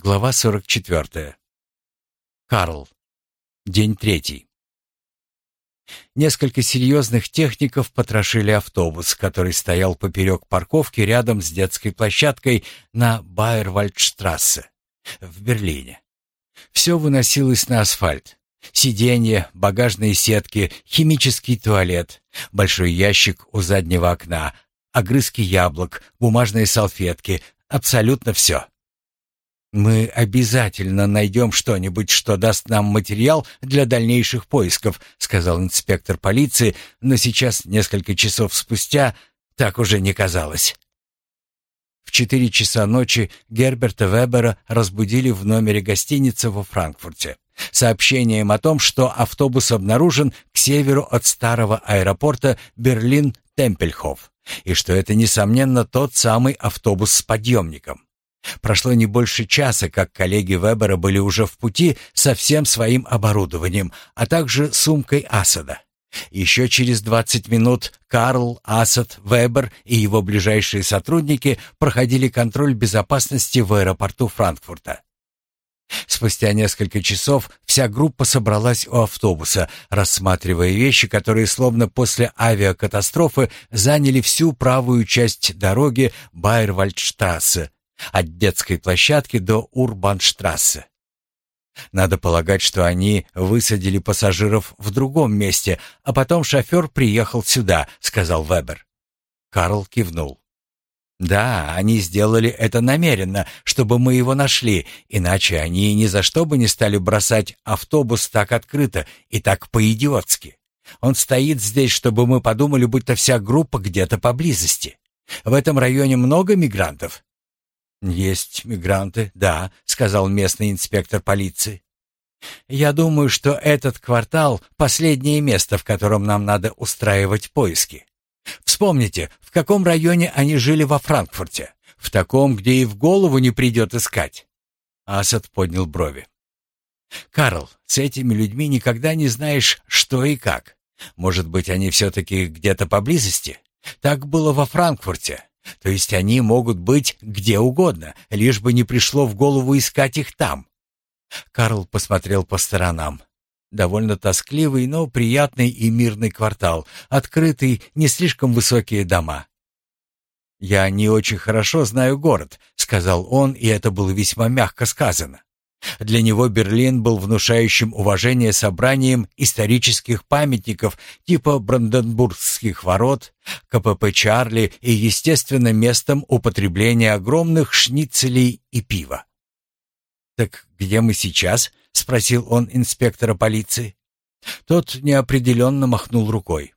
Глава 44. Карл. День третий. Несколько серьезных техников потрошили автобус, который стоял поперек парковки рядом с детской площадкой на Байервальдштрассе в Берлине. Все выносилось на асфальт. Сиденья, багажные сетки, химический туалет, большой ящик у заднего окна, огрызки яблок, бумажные салфетки, абсолютно все. «Мы обязательно найдем что-нибудь, что даст нам материал для дальнейших поисков», сказал инспектор полиции, но сейчас, несколько часов спустя, так уже не казалось. В четыре часа ночи Герберта Вебера разбудили в номере гостиницы во Франкфурте сообщением о том, что автобус обнаружен к северу от старого аэропорта Берлин-Темпельхоф, и что это, несомненно, тот самый автобус с подъемником. Прошло не больше часа, как коллеги Вебера были уже в пути со всем своим оборудованием, а также сумкой Асада. Еще через 20 минут Карл, Асад, Вебер и его ближайшие сотрудники проходили контроль безопасности в аэропорту Франкфурта. Спустя несколько часов вся группа собралась у автобуса, рассматривая вещи, которые словно после авиакатастрофы заняли всю правую часть дороги Байервальдштрассе, от детской площадки до Урбанштрассе. Надо полагать, что они высадили пассажиров в другом месте, а потом шофер приехал сюда, сказал Вебер. Карл кивнул. Да, они сделали это намеренно, чтобы мы его нашли, иначе они ни за что бы не стали бросать автобус так открыто и так по-идиотски. Он стоит здесь, чтобы мы подумали, будто вся группа где-то поблизости. В этом районе много мигрантов. «Есть мигранты, да», — сказал местный инспектор полиции. «Я думаю, что этот квартал — последнее место, в котором нам надо устраивать поиски. Вспомните, в каком районе они жили во Франкфурте? В таком, где и в голову не придет искать». Асад поднял брови. «Карл, с этими людьми никогда не знаешь, что и как. Может быть, они все-таки где-то поблизости? Так было во Франкфурте. То есть они могут быть где угодно, лишь бы не пришло в голову искать их там. Карл посмотрел по сторонам. Довольно тоскливый, но приятный и мирный квартал, открытый, не слишком высокие дома. «Я не очень хорошо знаю город», — сказал он, и это было весьма мягко сказано. Для него Берлин был внушающим уважение собранием исторических памятников типа Бранденбургских ворот, КПП Чарли и, естественно, местом употребления огромных шницелей и пива. «Так где мы сейчас?» — спросил он инспектора полиции. Тот неопределенно махнул рукой.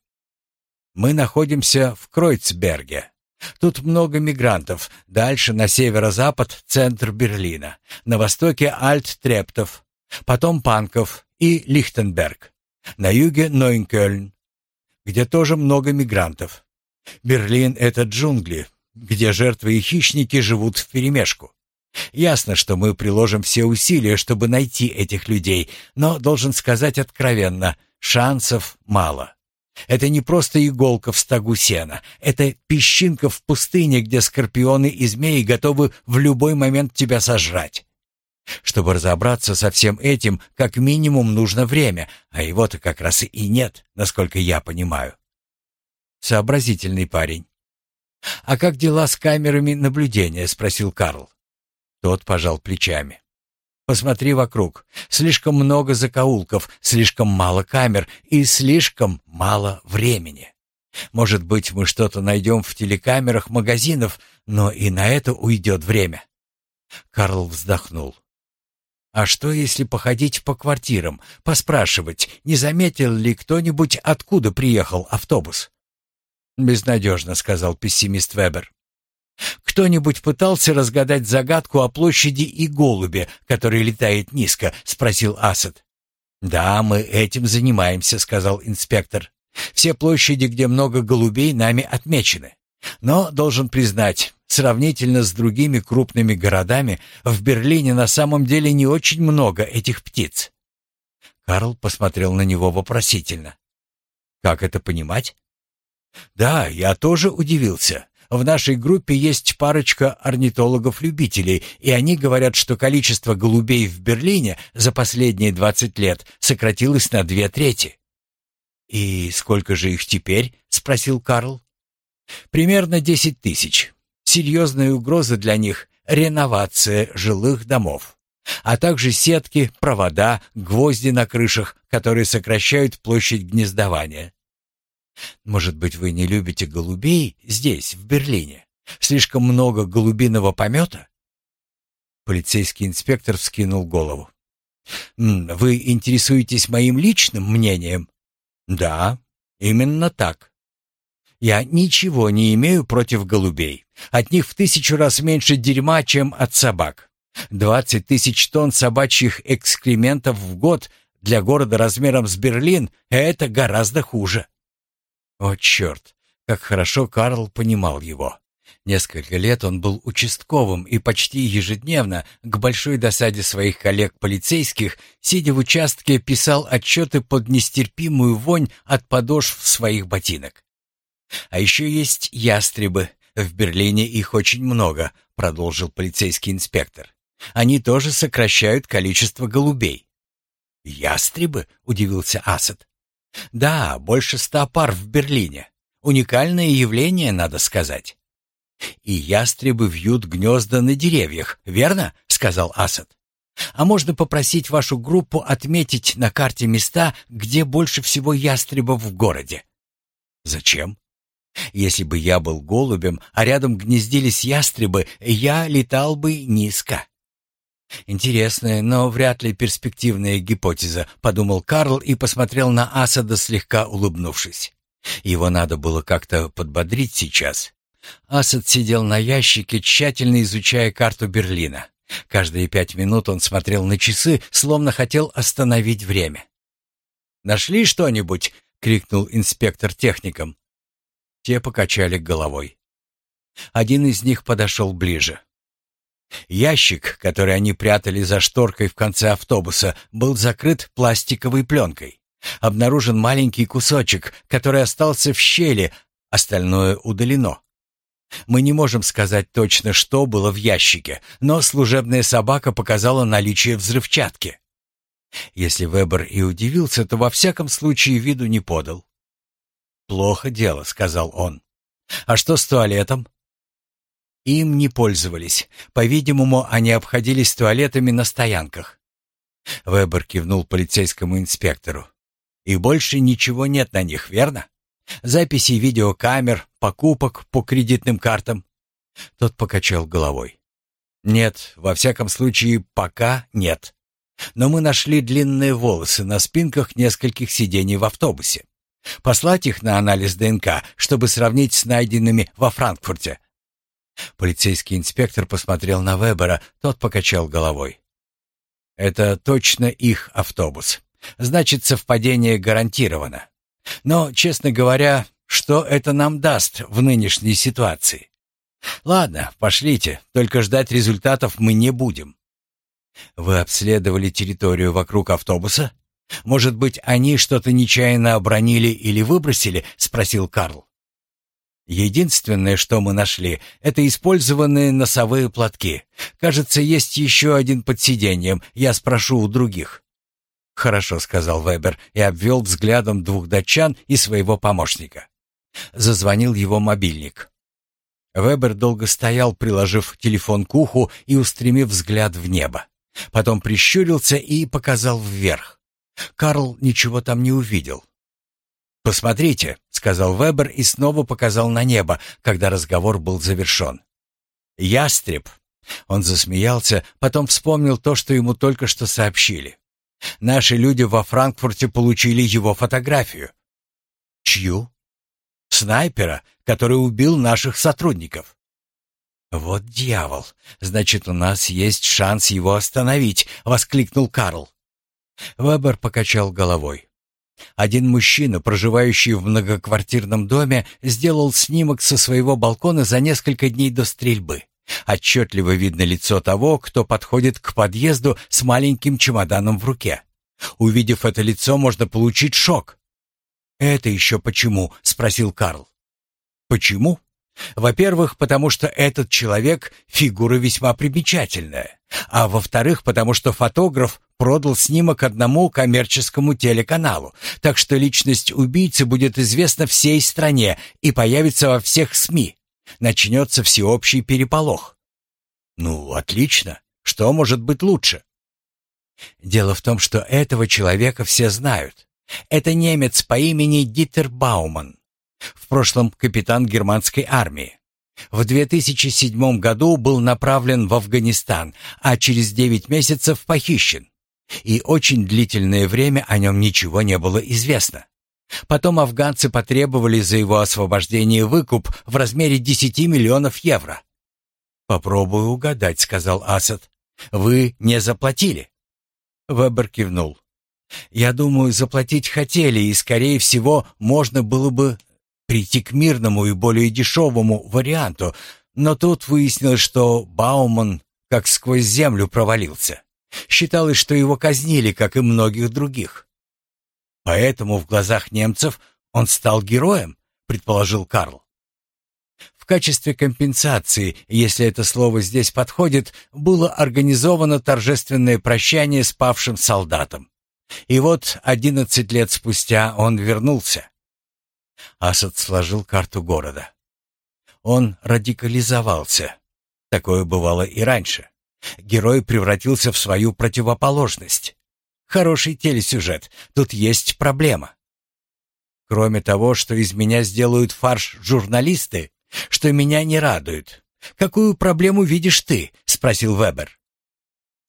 «Мы находимся в Кройцберге, Тут много мигрантов. Дальше на северо-запад центр Берлина, на востоке Альт-Трептов, потом Панков и Лихтенберг. На юге Нойнкёльн, где тоже много мигрантов. Берлин — это джунгли, где жертвы и хищники живут вперемешку. Ясно, что мы приложим все усилия, чтобы найти этих людей, но, должен сказать откровенно, шансов мало. Это не просто иголка в стогу сена. Это песчинка в пустыне, где скорпионы и змеи готовы в любой момент тебя сожрать. Чтобы разобраться со всем этим, как минимум нужно время, а его-то как раз и нет, насколько я понимаю. Сообразительный парень. «А как дела с камерами наблюдения?» — спросил Карл. Тот пожал плечами. Посмотри вокруг. Слишком много закоулков, слишком мало камер и слишком мало времени. Может быть, мы что-то найдем в телекамерах магазинов, но и на это уйдет время. Карл вздохнул. А что, если походить по квартирам, поспрашивать, не заметил ли кто-нибудь, откуда приехал автобус? «Безнадежно», — сказал пессимист Вебер. «Кто-нибудь пытался разгадать загадку о площади и голубе, который летает низко?» — спросил Асад. «Да, мы этим занимаемся», — сказал инспектор. «Все площади, где много голубей, нами отмечены. Но, должен признать, сравнительно с другими крупными городами, в Берлине на самом деле не очень много этих птиц». Карл посмотрел на него вопросительно. «Как это понимать?» «Да, я тоже удивился. В нашей группе есть парочка орнитологов-любителей, и они говорят, что количество голубей в Берлине за последние 20 лет сократилось на две трети. «И сколько же их теперь?» — спросил Карл. «Примерно 10 тысяч. Серьезная угроза для них — реновация жилых домов, а также сетки, провода, гвозди на крышах, которые сокращают площадь гнездования. Может быть, вы не любите голубей здесь, в Берлине? Слишком много голубиного помета?» Полицейский инспектор вскинул голову. «Вы интересуетесь моим личным мнением?» «Да, именно так. Я ничего не имею против голубей. От них в тысячу раз меньше дерьма, чем от собак. Двадцать тысяч тонн собачьих экскрементов в год для города размером с Берлин — это гораздо хуже. О, черт! Как хорошо Карл понимал его. Несколько лет он был участковым и почти ежедневно, к большой досаде своих коллег-полицейских, сидя в участке, писал отчеты под нестерпимую вонь от подошв своих ботинок. «А еще есть ястребы. В Берлине их очень много», — продолжил полицейский инспектор. «Они тоже сокращают количество голубей». «Ястребы?» — удивился Асад. Да, больше ста пар в Берлине. Уникальное явление, надо сказать. И ястребы вьют гнезда на деревьях, верно? сказал Асад. А можно попросить вашу группу отметить на карте места, где больше всего ястребов в городе? Зачем? Если бы я был голубем, а рядом гнездились ястребы, я летал бы низко. Интересная, но вряд ли перспективная гипотеза, подумал Карл и посмотрел на Асада, слегка улыбнувшись. Его надо было как-то подбодрить сейчас. Асад сидел на ящике, тщательно изучая карту Берлина. Каждые пять минут он смотрел на часы, словно хотел остановить время. «Нашли что-нибудь?» — крикнул инспектор техникам. Те покачали головой. Один из них подошел ближе. Ящик, который они прятали за шторкой в конце автобуса, был закрыт пластиковой пленкой. Обнаружен маленький кусочек, который остался в щели, остальное удалено. Мы не можем сказать точно, что было в ящике, но служебная собака показала наличие взрывчатки. Если Вебер и удивился, то во всяком случае виду не подал. «Плохо дело», — сказал он. «А что с туалетом?» Им не пользовались. По-видимому, они обходились туалетами на стоянках. Вебер кивнул полицейскому инспектору. И больше ничего нет на них, верно? Записи видеокамер, покупок по кредитным картам. Тот покачал головой. Нет, во всяком случае, пока нет. Но мы нашли длинные волосы на спинках нескольких сидений в автобусе. Послать их на анализ ДНК, чтобы сравнить с найденными во Франкфурте. Полицейский инспектор посмотрел на Вебера, тот покачал головой. «Это точно их автобус. Значит, совпадение гарантировано. Но, честно говоря, что это нам даст в нынешней ситуации? Ладно, пошлите, только ждать результатов мы не будем». «Вы обследовали территорию вокруг автобуса? Может быть, они что-то нечаянно обронили или выбросили?» — спросил Карл. Единственное, что мы нашли, это использованные носовые платки. Кажется, есть еще один под сиденьем. Я спрошу у других. Хорошо, сказал Вебер и обвел взглядом двух датчан и своего помощника. Зазвонил его мобильник. Вебер долго стоял, приложив телефон к уху и устремив взгляд в небо. Потом прищурился и показал вверх. Карл ничего там не увидел. «Посмотрите», — сказал Вебер и снова показал на небо, когда разговор был завершен. «Ястреб». Он засмеялся, потом вспомнил то, что ему только что сообщили. «Наши люди во Франкфурте получили его фотографию». «Чью?» «Снайпера, который убил наших сотрудников». «Вот дьявол! Значит, у нас есть шанс его остановить!» — воскликнул Карл. Вебер покачал головой. Один мужчина, проживающий в многоквартирном доме, сделал снимок со своего балкона за несколько дней до стрельбы. Отчетливо видно лицо того, кто подходит к подъезду с маленьким чемоданом в руке. Увидев это лицо, можно получить шок. «Это еще почему?» — спросил Карл. «Почему?» Во-первых, потому что этот человек — фигура весьма примечательная. А во-вторых, потому что фотограф продал снимок одному коммерческому телеканалу, так что личность убийцы будет известна всей стране и появится во всех СМИ. Начнется всеобщий переполох. Ну, отлично. Что может быть лучше? Дело в том, что этого человека все знают. Это немец по имени Дитер Бауман. В прошлом капитан германской армии. В 2007 году был направлен в Афганистан, а через 9 месяцев похищен. И очень длительное время о нем ничего не было известно. Потом афганцы потребовали за его освобождение выкуп в размере 10 миллионов евро. «Попробую угадать», — сказал Асад. «Вы не заплатили?» Вебер кивнул. «Я думаю, заплатить хотели, и, скорее всего, можно было бы прийти к мирному и более дешевому варианту, но тут выяснилось, что Бауман как сквозь землю провалился. Считалось, что его казнили, как и многих других. Поэтому в глазах немцев он стал героем, предположил Карл. В качестве компенсации, если это слово здесь подходит, было организовано торжественное прощание с павшим солдатом. И вот одиннадцать лет спустя он вернулся. Асад сложил карту города. Он радикализовался. Такое бывало и раньше. Герой превратился в свою противоположность. Хороший телесюжет. Тут есть проблема. Кроме того, что из меня сделают фарш журналисты, что меня не радует. Какую проблему видишь ты? спросил Вебер.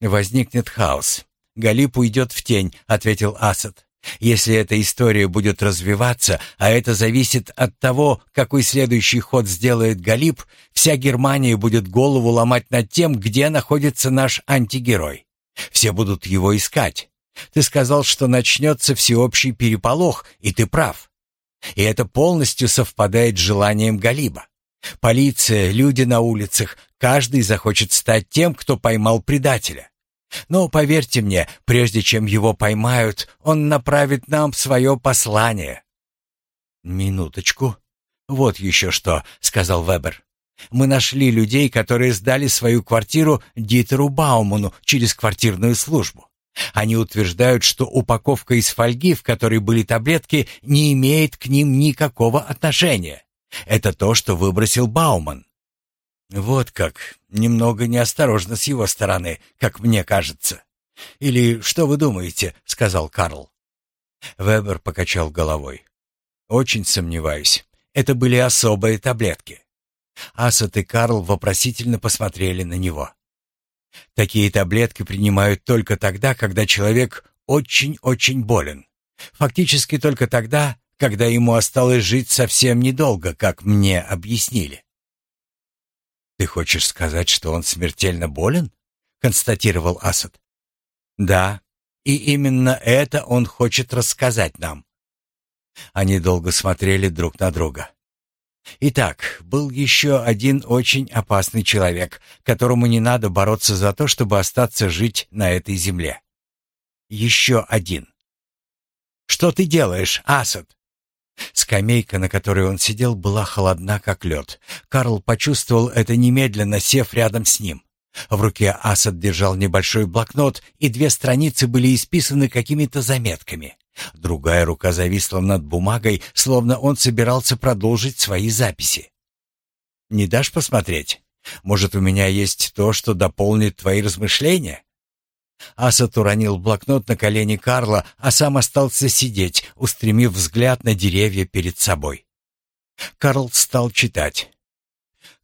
Возникнет хаос. Галип уйдет в тень, ответил Асад. Если эта история будет развиваться, а это зависит от того, какой следующий ход сделает Галип, вся Германия будет голову ломать над тем, где находится наш антигерой. Все будут его искать. Ты сказал, что начнется всеобщий переполох, и ты прав. И это полностью совпадает с желанием Галиба. Полиция, люди на улицах, каждый захочет стать тем, кто поймал предателя. Но поверьте мне, прежде чем его поймают, он направит нам свое послание. Минуточку. Вот еще что, сказал Вебер. Мы нашли людей, которые сдали свою квартиру Дитеру Бауману через квартирную службу. Они утверждают, что упаковка из фольги, в которой были таблетки, не имеет к ним никакого отношения. Это то, что выбросил Бауман. Вот как. Немного неосторожно с его стороны, как мне кажется. Или что вы думаете, сказал Карл. Вебер покачал головой. Очень сомневаюсь. Это были особые таблетки. Асад и Карл вопросительно посмотрели на него. Такие таблетки принимают только тогда, когда человек очень-очень болен. Фактически только тогда, когда ему осталось жить совсем недолго, как мне объяснили. «Ты хочешь сказать, что он смертельно болен?» — констатировал Асад. «Да, и именно это он хочет рассказать нам». Они долго смотрели друг на друга. Итак, был еще один очень опасный человек, которому не надо бороться за то, чтобы остаться жить на этой земле. Еще один. «Что ты делаешь, Асад?» Скамейка, на которой он сидел, была холодна, как лед. Карл почувствовал это немедленно, сев рядом с ним. В руке Асад держал небольшой блокнот, и две страницы были исписаны какими-то заметками. Другая рука зависла над бумагой, словно он собирался продолжить свои записи. «Не дашь посмотреть? Может, у меня есть то, что дополнит твои размышления?» Асад уронил блокнот на колени Карла, а сам остался сидеть, устремив взгляд на деревья перед собой. Карл стал читать.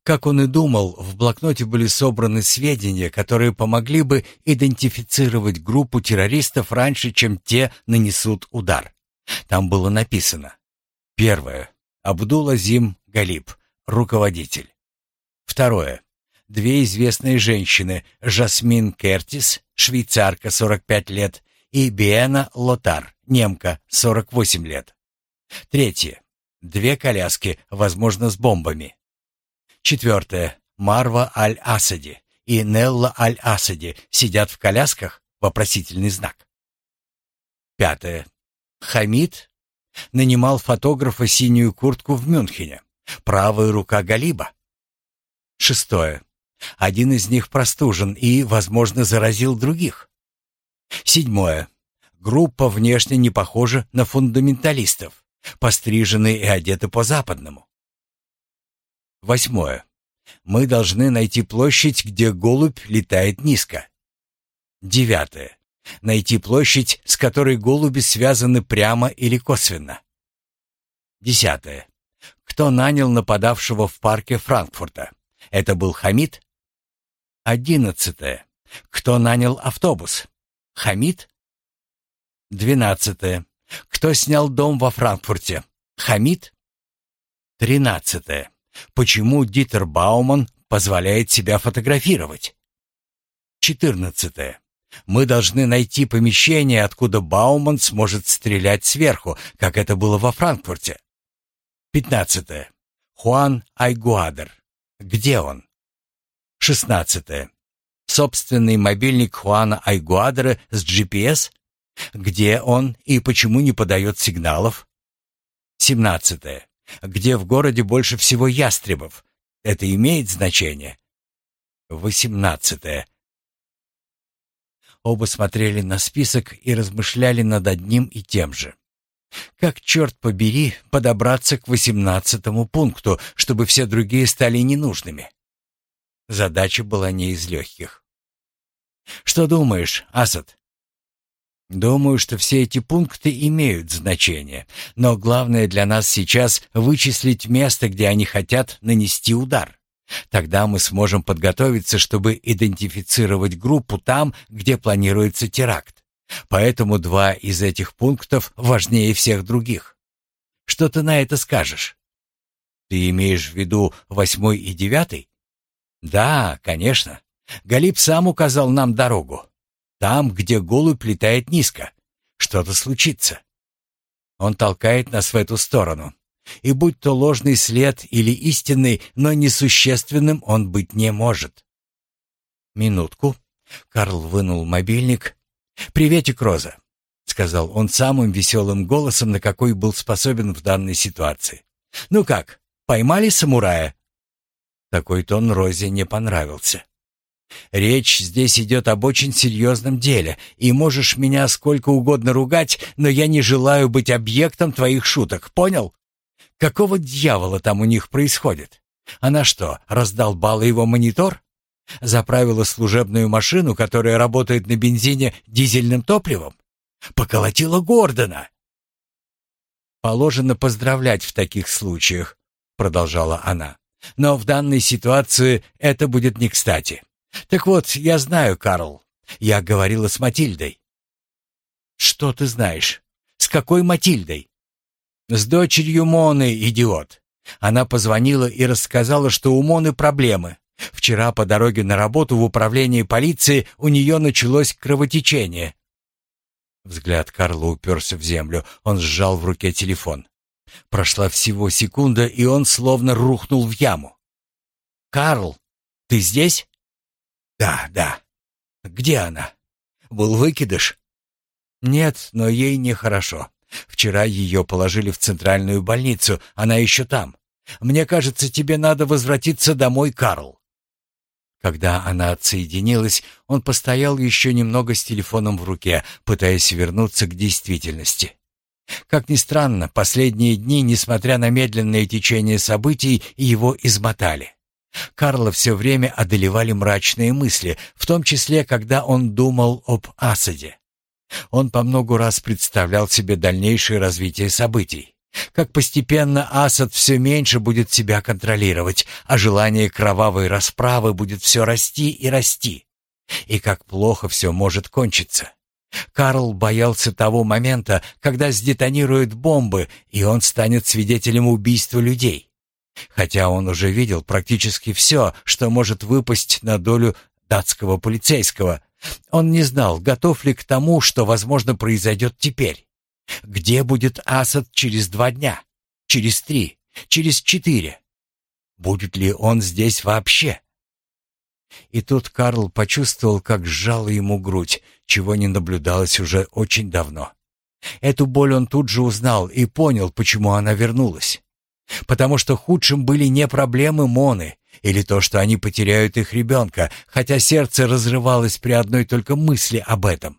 Как он и думал, в блокноте были собраны сведения, которые помогли бы идентифицировать группу террористов раньше, чем те нанесут удар. Там было написано. Первое. Абдул-Азим Галиб, руководитель. Второе две известные женщины, Жасмин Кертис, швейцарка, 45 лет, и Биена Лотар, немка, 48 лет. Третье. Две коляски, возможно, с бомбами. Четвертое. Марва Аль-Асади и Нелла Аль-Асади сидят в колясках? Вопросительный знак. Пятое. Хамид нанимал фотографа синюю куртку в Мюнхене. Правая рука Галиба. Шестое. Один из них простужен и, возможно, заразил других. Седьмое. Группа внешне не похожа на фундаменталистов, пострижены и одеты по-западному. Восьмое. Мы должны найти площадь, где голубь летает низко. Девятое. Найти площадь, с которой голуби связаны прямо или косвенно. Десятое. Кто нанял нападавшего в парке Франкфурта? Это был Хамид? Одиннадцатое. Кто нанял автобус? Хамид? Двенадцатое. Кто снял дом во Франкфурте? Хамид? Тринадцатое. Почему Дитер Бауман позволяет себя фотографировать? Четырнадцатое. Мы должны найти помещение, откуда Бауман сможет стрелять сверху, как это было во Франкфурте. Пятнадцатое. Хуан Айгуадер. Где он? Шестнадцатое. Собственный мобильник Хуана Айгуадера с GPS? Где он и почему не подает сигналов? Семнадцатое. Где в городе больше всего ястребов? Это имеет значение? Восемнадцатое. Оба смотрели на список и размышляли над одним и тем же. Как, черт побери, подобраться к восемнадцатому пункту, чтобы все другие стали ненужными? Задача была не из легких. «Что думаешь, Асад?» «Думаю, что все эти пункты имеют значение, но главное для нас сейчас вычислить место, где они хотят нанести удар. Тогда мы сможем подготовиться, чтобы идентифицировать группу там, где планируется теракт. Поэтому два из этих пунктов важнее всех других. Что ты на это скажешь? Ты имеешь в виду восьмой и девятый? Да, конечно. Галиб сам указал нам дорогу. Там, где голубь летает низко. Что-то случится. Он толкает нас в эту сторону. И будь то ложный след или истинный, но несущественным он быть не может. Минутку. Карл вынул мобильник. «Приветик, Роза», — сказал он самым веселым голосом, на какой был способен в данной ситуации. «Ну как, поймали самурая?» Такой тон Розе не понравился. «Речь здесь идет об очень серьезном деле, и можешь меня сколько угодно ругать, но я не желаю быть объектом твоих шуток, понял? Какого дьявола там у них происходит? Она что, раздолбала его монитор? Заправила служебную машину, которая работает на бензине дизельным топливом? Поколотила Гордона!» «Положено поздравлять в таких случаях», — продолжала она. «Но в данной ситуации это будет не кстати. Так вот, я знаю, Карл. Я говорила с Матильдой». «Что ты знаешь? С какой Матильдой?» «С дочерью Моны, идиот. Она позвонила и рассказала, что у Моны проблемы. Вчера по дороге на работу в управлении полиции у нее началось кровотечение. Взгляд Карла уперся в землю. Он сжал в руке телефон. Прошла всего секунда, и он словно рухнул в яму. «Карл, ты здесь?» «Да, да. Где она? Был выкидыш?» «Нет, но ей нехорошо. Вчера ее положили в центральную больницу, она еще там. Мне кажется, тебе надо возвратиться домой, Карл». Когда она отсоединилась, он постоял еще немного с телефоном в руке, пытаясь вернуться к действительности. Как ни странно, последние дни, несмотря на медленное течение событий, его измотали. Карла все время одолевали мрачные мысли, в том числе, когда он думал об Асаде. Он по многу раз представлял себе дальнейшее развитие событий. Как постепенно Асад все меньше будет себя контролировать, а желание кровавой расправы будет все расти и расти. И как плохо все может кончиться. Карл боялся того момента, когда сдетонируют бомбы, и он станет свидетелем убийства людей. Хотя он уже видел практически все, что может выпасть на долю датского полицейского, он не знал, готов ли к тому, что, возможно, произойдет теперь. Где будет Асад через два дня? Через три? Через четыре? Будет ли он здесь вообще? И тут Карл почувствовал, как сжала ему грудь, чего не наблюдалось уже очень давно. Эту боль он тут же узнал и понял, почему она вернулась. Потому что худшим были не проблемы Моны или то, что они потеряют их ребенка, хотя сердце разрывалось при одной только мысли об этом.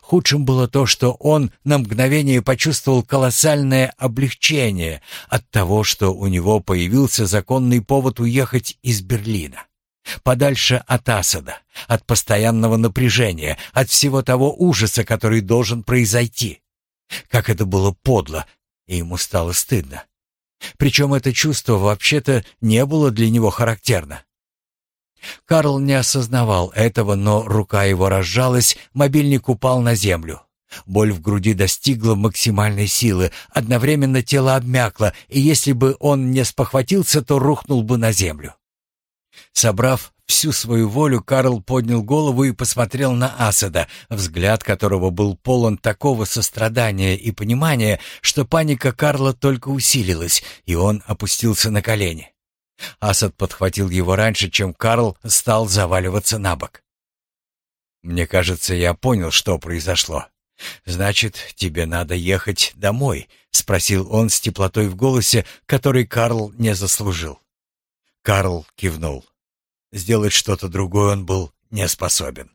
Худшим было то, что он на мгновение почувствовал колоссальное облегчение от того, что у него появился законный повод уехать из Берлина. Подальше от Асада, от постоянного напряжения, от всего того ужаса, который должен произойти. Как это было подло, и ему стало стыдно. Причем это чувство вообще-то не было для него характерно. Карл не осознавал этого, но рука его разжалась, мобильник упал на землю. Боль в груди достигла максимальной силы, одновременно тело обмякло, и если бы он не спохватился, то рухнул бы на землю. Собрав всю свою волю, Карл поднял голову и посмотрел на Асада, взгляд которого был полон такого сострадания и понимания, что паника Карла только усилилась, и он опустился на колени. Асад подхватил его раньше, чем Карл стал заваливаться на бок. «Мне кажется, я понял, что произошло. Значит, тебе надо ехать домой?» — спросил он с теплотой в голосе, который Карл не заслужил. Карл кивнул. Сделать что-то другое он был не способен.